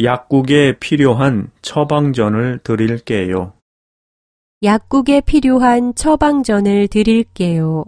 약국에 필요한 처방전을 드릴게요. 약국에 필요한 처방전을 드릴게요.